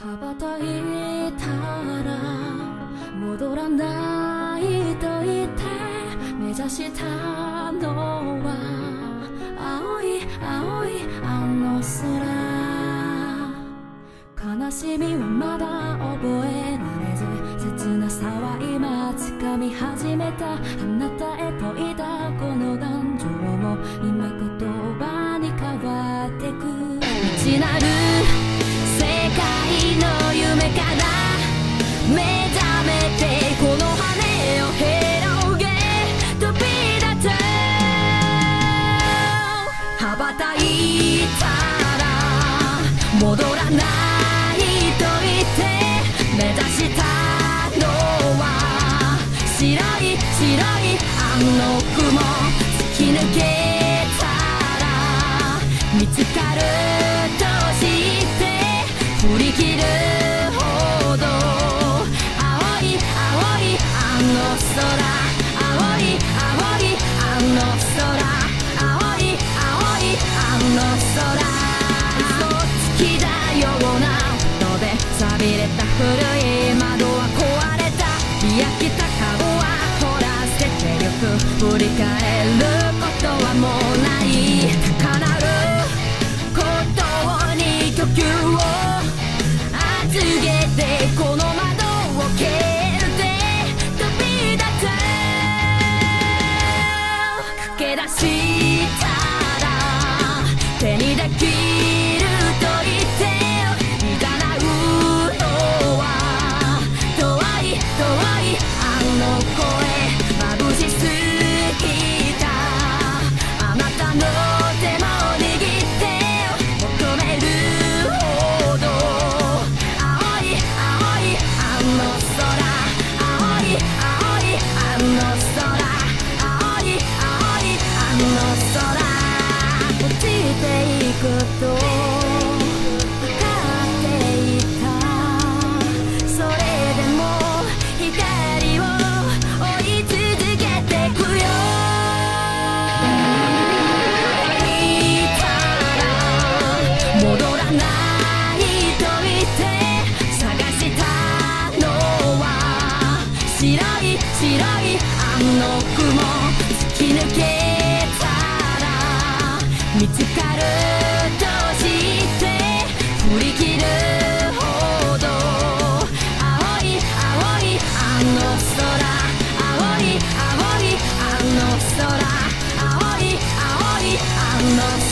羽ばたいたら戻らないと言って目指したのは青い青いあの空悲しみはまだ覚えられず切なさは今掴み始めたあなたへといたこの感情も今言葉に変わってく未知なるしたのは白い白いあの雲突き抜けたら見つけ凝らせて欲振り返ることはもうない叶うことに呼吸を預けてこの窓を蹴るで飛び出つ駆け出したの雲突き抜けたら見つかるとして振り切るほど青い青いあの空青い青いあの空青い青いあの空